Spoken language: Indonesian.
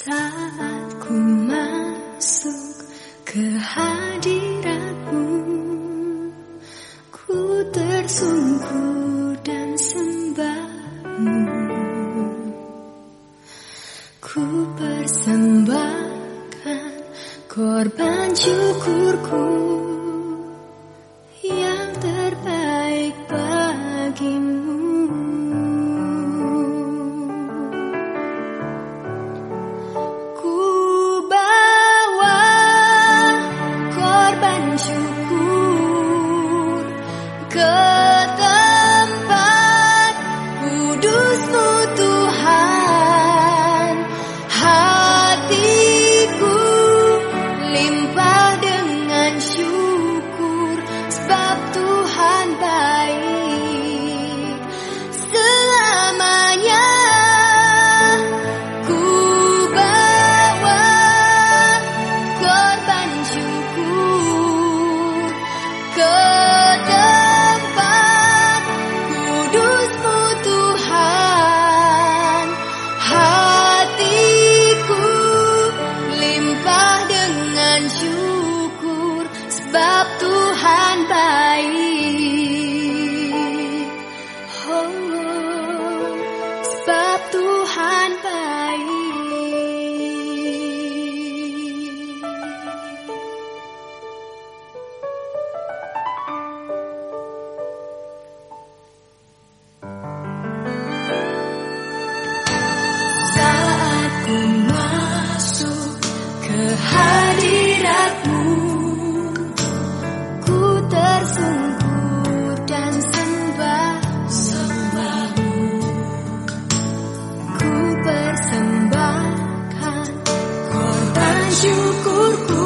Saat ku masuk ke hadiratmu Ku tersungkur dan sembahmu. Ku persembahkan korban syukurku. sebab Tuhan baik. Oh, sebab Tuhan baik. bersyukurku